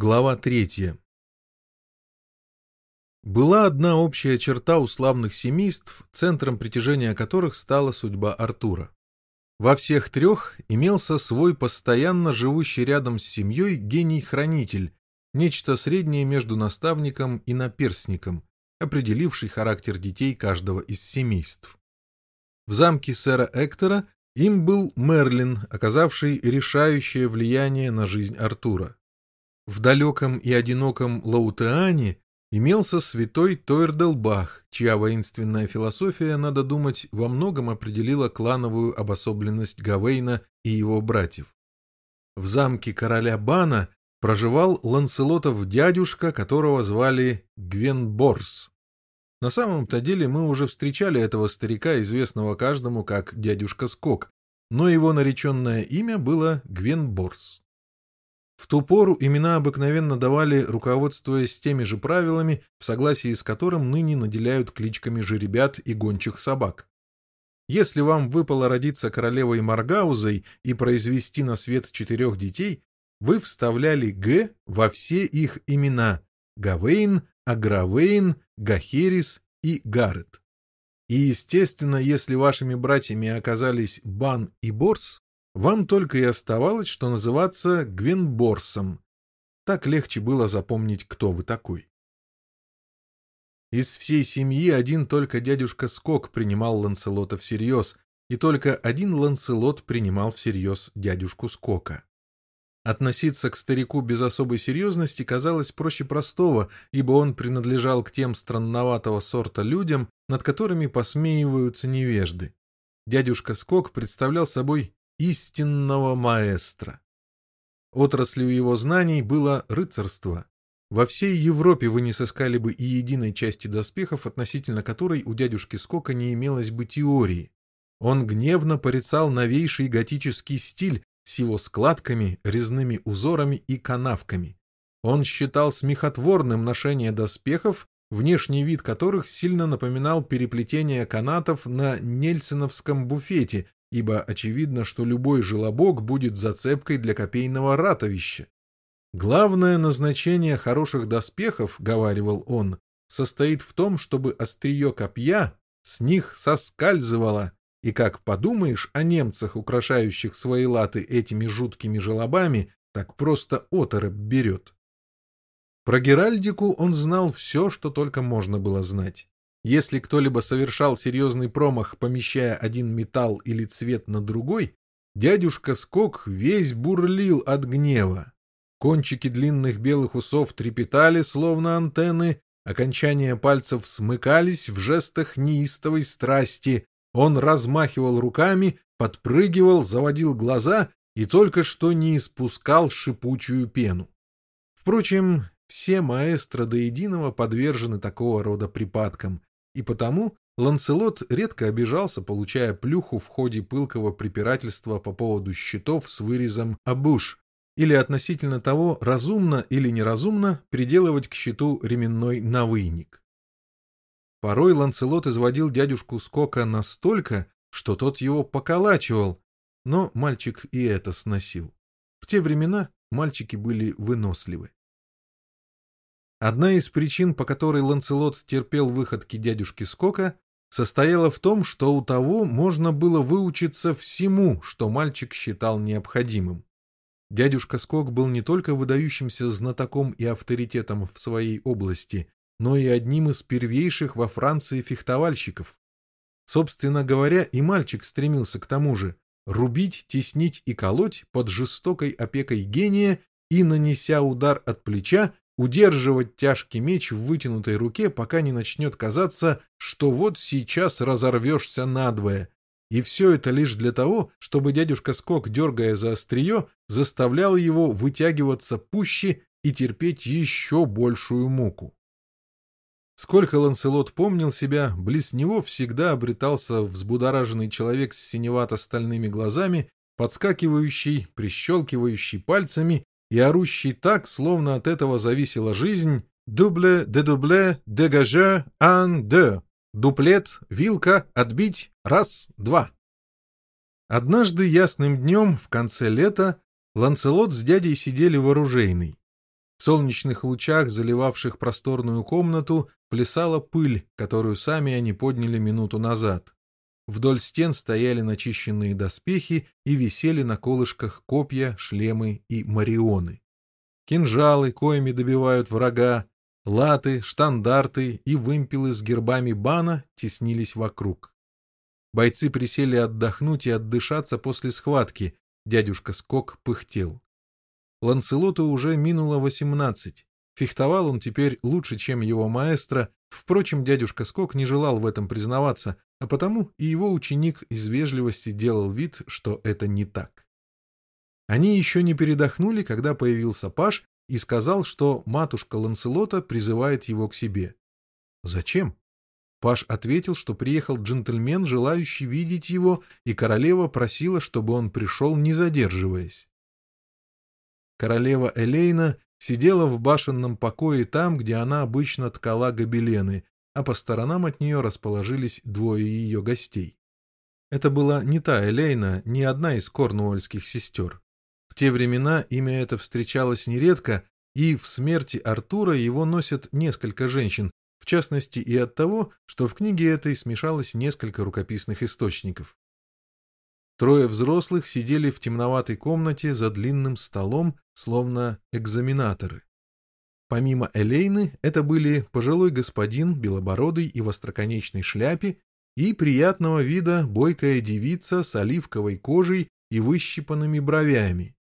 Глава третья. Была одна общая черта у славных семейств, центром притяжения которых стала судьба Артура. Во всех трех имелся свой постоянно живущий рядом с семьей гений-хранитель, нечто среднее между наставником и наперсником, определивший характер детей каждого из семейств. В замке сэра Эктора им был Мерлин, оказавший решающее влияние на жизнь Артура. В далеком и одиноком Лаутеане имелся святой Тойрделбах, чья воинственная философия, надо думать, во многом определила клановую обособленность Гавейна и его братьев. В замке короля Бана проживал Ланселотов дядюшка, которого звали Гвенборс. На самом-то деле мы уже встречали этого старика, известного каждому как дядюшка Скок, но его нареченное имя было Гвенборс. В ту пору имена обыкновенно давали, руководствуясь теми же правилами, в согласии с которым ныне наделяют кличками жеребят и гончих собак. Если вам выпало родиться королевой Маргаузой и произвести на свет четырех детей, вы вставляли «Г» во все их имена — Гавейн, Агравейн, Гахерис и Гарет. И, естественно, если вашими братьями оказались Бан и Борс, вам только и оставалось, что называться Гвенборсом. Так легче было запомнить, кто вы такой. Из всей семьи один только дядюшка Скок принимал Ланселота всерьез, и только один Ланселот принимал всерьез дядюшку Скока. Относиться к старику без особой серьезности казалось проще простого, ибо он принадлежал к тем странноватого сорта людям, над которыми посмеиваются невежды. Дядюшка Скок представлял собой истинного маэстро. Отраслью его знаний было рыцарство. Во всей Европе вы не сыскали бы и единой части доспехов, относительно которой у дядюшки Скока не имелось бы теории. Он гневно порицал новейший готический стиль с его складками, резными узорами и канавками. Он считал смехотворным ношение доспехов, внешний вид которых сильно напоминал переплетение канатов на нельсоновском буфете, ибо очевидно, что любой желобок будет зацепкой для копейного ратовища. Главное назначение хороших доспехов, — говаривал он, — состоит в том, чтобы острие копья с них соскальзывало, и как подумаешь о немцах, украшающих свои латы этими жуткими желобами, так просто оторопь берет. Про Геральдику он знал все, что только можно было знать. Если кто-либо совершал серьезный промах, помещая один металл или цвет на другой, дядюшка Скок весь бурлил от гнева. Кончики длинных белых усов трепетали, словно антенны, окончания пальцев смыкались в жестах неистовой страсти, он размахивал руками, подпрыгивал, заводил глаза и только что не испускал шипучую пену. Впрочем, все маэстро до единого подвержены такого рода припадкам, и потому Ланселот редко обижался, получая плюху в ходе пылкого препирательства по поводу щитов с вырезом «абуш», или относительно того, разумно или неразумно приделывать к щиту ременной навыйник. Порой Ланселот изводил дядюшку Скока настолько, что тот его поколачивал, но мальчик и это сносил. В те времена мальчики были выносливы. Одна из причин, по которой Ланцелот терпел выходки дядюшки Скока, состояла в том, что у того можно было выучиться всему, что мальчик считал необходимым. Дядюшка Скок был не только выдающимся знатоком и авторитетом в своей области, но и одним из первейших во Франции фехтовальщиков. Собственно говоря, и мальчик стремился к тому же — рубить, теснить и колоть под жестокой опекой гения и, нанеся удар от плеча, удерживать тяжкий меч в вытянутой руке, пока не начнет казаться, что вот сейчас разорвешься надвое. И все это лишь для того, чтобы дядюшка Скок, дергая за острие, заставлял его вытягиваться пуще и терпеть еще большую муку. Сколько Ланселот помнил себя, близ него всегда обретался взбудораженный человек с синевато-стальными глазами, подскакивающий, прищелкивающий пальцами и орущий так, словно от этого зависела жизнь «Дубле, де дубле, дегаже, ан, де». Дуплет, вилка, отбить, раз, два. Однажды ясным днем в конце лета Ланцелот с дядей сидели в оружейной. В солнечных лучах, заливавших просторную комнату, плясала пыль, которую сами они подняли минуту назад. Вдоль стен стояли начищенные доспехи и висели на колышках копья, шлемы и марионы. Кинжалы, коими добивают врага, латы, штандарты и вымпелы с гербами бана теснились вокруг. Бойцы присели отдохнуть и отдышаться после схватки, дядюшка Скок пыхтел. Ланцелоту уже минуло восемнадцать. Фехтовал он теперь лучше, чем его маэстро, впрочем, дядюшка Скок не желал в этом признаваться, а потому и его ученик из вежливости делал вид, что это не так. Они еще не передохнули, когда появился Паш и сказал, что матушка Ланселота призывает его к себе. «Зачем?» Паш ответил, что приехал джентльмен, желающий видеть его, и королева просила, чтобы он пришел, не задерживаясь. Королева Элейна сидела в башенном покое там, где она обычно ткала гобелены, а по сторонам от нее расположились двое ее гостей. Это была не та Элейна, не одна из корнуольских сестер. В те времена имя это встречалось нередко, и в смерти Артура его носят несколько женщин, в частности и от того, что в книге этой смешалось несколько рукописных источников. Трое взрослых сидели в темноватой комнате за длинным столом, словно экзаменаторы. Помимо Элейны, это были пожилой господин, белобородый и в остроконечной шляпе, и приятного вида бойкая девица с оливковой кожей и выщипанными бровями.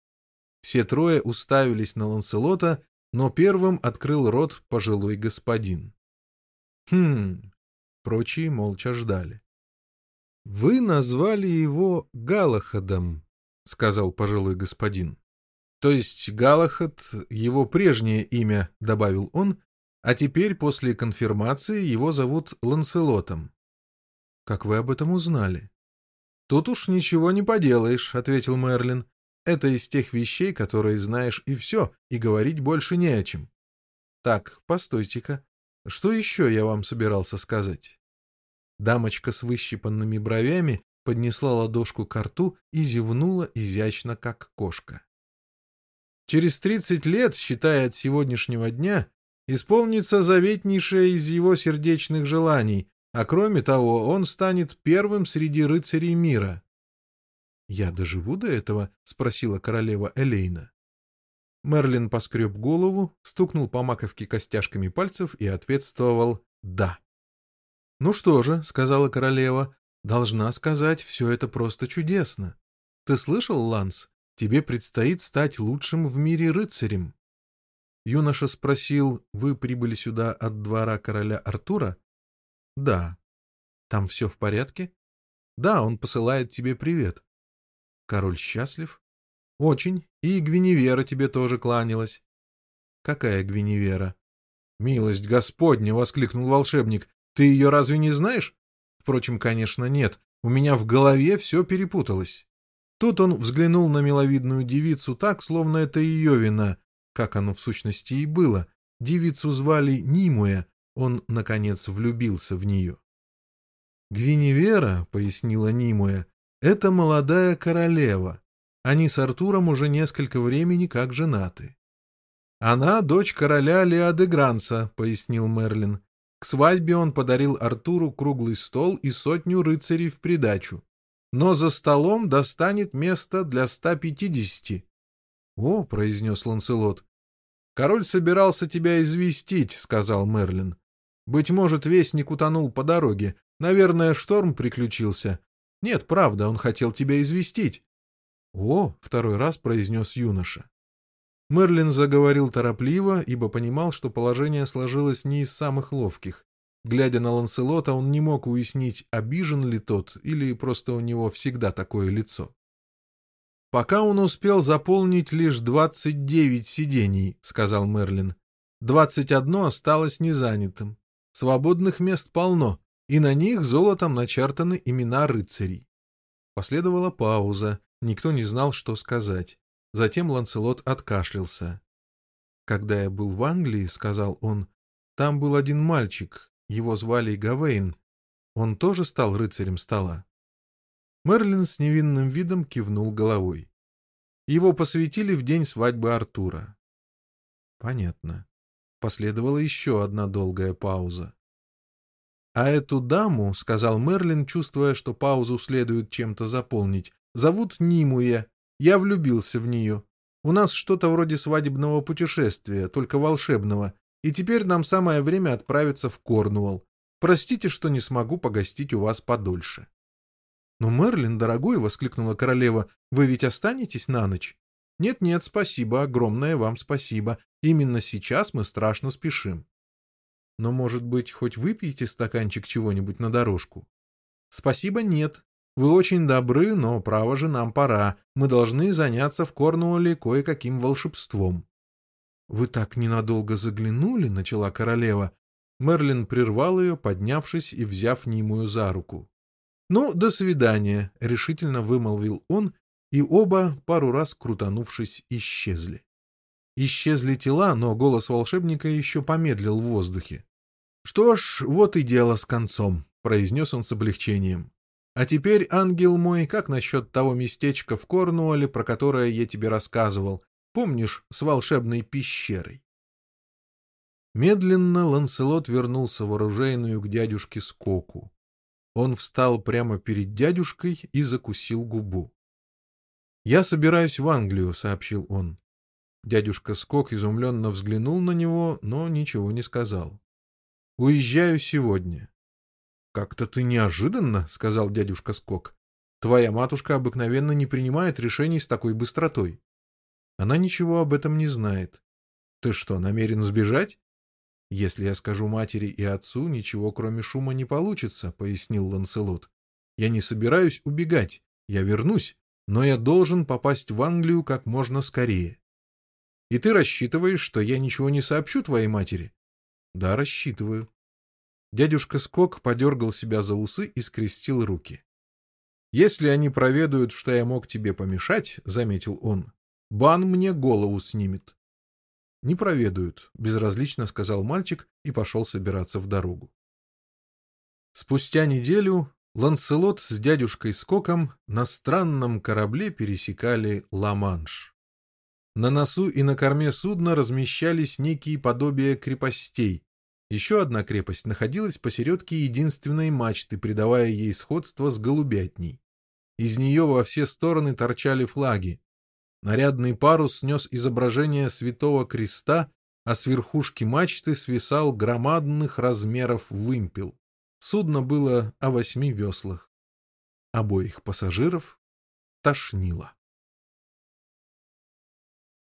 Все трое уставились на Ланселота, но первым открыл рот пожилой господин. Хм, прочие молча ждали. — Вы назвали его Галахадом, — сказал пожилой господин. То есть Галахад — его прежнее имя, — добавил он, а теперь после конфирмации его зовут Ланселотом. — Как вы об этом узнали? — Тут уж ничего не поделаешь, — ответил Мерлин. — Это из тех вещей, которые знаешь, и все, и говорить больше не о чем. — Так, постойте-ка. Что еще я вам собирался сказать? Дамочка с выщипанными бровями поднесла ладошку к рту и зевнула изящно, как кошка. Через 30 лет, считая от сегодняшнего дня, исполнится заветнейшее из его сердечных желаний, а кроме того, он станет первым среди рыцарей мира. — Я доживу до этого? — спросила королева Элейна. Мерлин поскреб голову, стукнул по маковке костяшками пальцев и ответствовал «да». — Ну что же, — сказала королева, — должна сказать, все это просто чудесно. Ты слышал, Ланс, тебе предстоит стать лучшим в мире рыцарем. Юноша спросил, вы прибыли сюда от двора короля Артура? Да. Там все в порядке? Да, он посылает тебе привет. Король счастлив? Очень. И Гвиневера тебе тоже кланялась. Какая Гвиневера? Милость Господня! — воскликнул волшебник. Ты ее разве не знаешь? Впрочем, конечно, нет. У меня в голове все перепуталось. Тут он взглянул на миловидную девицу так, словно это ее вина, как оно в сущности и было. Девицу звали Нимуя, он, наконец, влюбился в нее. «Гвиневера», — пояснила Нимуя, — «это молодая королева. Они с Артуром уже несколько времени как женаты». «Она дочь короля Леодегранца», — пояснил Мерлин. «К свадьбе он подарил Артуру круглый стол и сотню рыцарей в придачу но за столом достанет место для ста пятидесяти. — О, — произнес Ланселот. — Король собирался тебя известить, — сказал Мерлин. — Быть может, вестник утонул по дороге. Наверное, шторм приключился. Нет, правда, он хотел тебя известить. — О, — второй раз произнес юноша. Мерлин заговорил торопливо, ибо понимал, что положение сложилось не из самых ловких. Глядя на Ланселота, он не мог уяснить, обижен ли тот, или просто у него всегда такое лицо. «Пока он успел заполнить лишь двадцать девять сидений», — сказал Мерлин. «Двадцать одно осталось незанятым. Свободных мест полно, и на них золотом начертаны имена рыцарей». Последовала пауза, никто не знал, что сказать. Затем Ланселот откашлялся. «Когда я был в Англии, — сказал он, — там был один мальчик, его звали Гавейн. Он тоже стал рыцарем стола. Мерлин с невинным видом кивнул головой. Его посвятили в день свадьбы Артура. Понятно. Последовала еще одна долгая пауза. «А эту даму, — сказал Мерлин, чувствуя, что паузу следует чем-то заполнить, — зовут Нимуя. Я влюбился в нее. У нас что-то вроде свадебного путешествия, только волшебного, и теперь нам самое время отправиться в Корнуолл. Простите, что не смогу погостить у вас подольше». «Но, Мерлин, дорогой, — воскликнула королева, — вы ведь останетесь на ночь?» «Нет-нет, спасибо, огромное вам спасибо. Именно сейчас мы страшно спешим». «Но, может быть, хоть выпьете стаканчик чего-нибудь на дорожку?» «Спасибо, нет. Вы очень добры, но, право же, нам пора. Мы должны заняться в Корнуолле кое-каким волшебством». «Вы так ненадолго заглянули», — начала королева. Мерлин прервал ее, поднявшись и взяв Нимую за руку. «Ну, до свидания», — решительно вымолвил он и оба, пару раз крутанувшись, исчезли. Исчезли тела, но голос волшебника еще помедлил в воздухе. — Что ж, вот и дело с концом, — произнес он с облегчением. — А теперь, ангел мой, как насчет того местечка в Корнуолле, про которое я тебе рассказывал? Помнишь, с волшебной пещерой? Медленно Ланселот вернулся в оружейную к дядюшке Скоку. Он встал прямо перед дядюшкой и закусил губу. «Я собираюсь в Англию», — сообщил он. Дядюшка Скок изумленно взглянул на него, но ничего не сказал. «Уезжаю сегодня». «Как-то ты неожиданно», — сказал дядюшка Скок. «Твоя матушка обыкновенно не принимает решений с такой быстротой. Она ничего об этом не знает. Ты что, намерен сбежать?» «Если я скажу матери и отцу, ничего кроме шума не получится», — пояснил Ланселот. «Я не собираюсь убегать. Я вернусь но я должен попасть в Англию как можно скорее. И ты рассчитываешь, что я ничего не сообщу твоей матери? Да, рассчитываю. Дядюшка Скок подергал себя за усы и скрестил руки. Если они проведают, что я мог тебе помешать, — заметил он, — бан мне голову снимет. Не проведают, — безразлично сказал мальчик и пошел собираться в дорогу. Спустя неделю Ланселот с дядюшкой Скоком на странном корабле пересекали Ла-Манш. На носу и на корме судна размещались некие подобия крепостей. Еще одна крепость находилась посередке единственной мачты, придавая ей сходство с голубятней. Из нее во все стороны торчали флаги. Нарядный парус снес изображение святого креста, а с верхушки мачты свисал громадных размеров вымпел. Судно было о восьми веслах. Обоих пассажиров тошнило.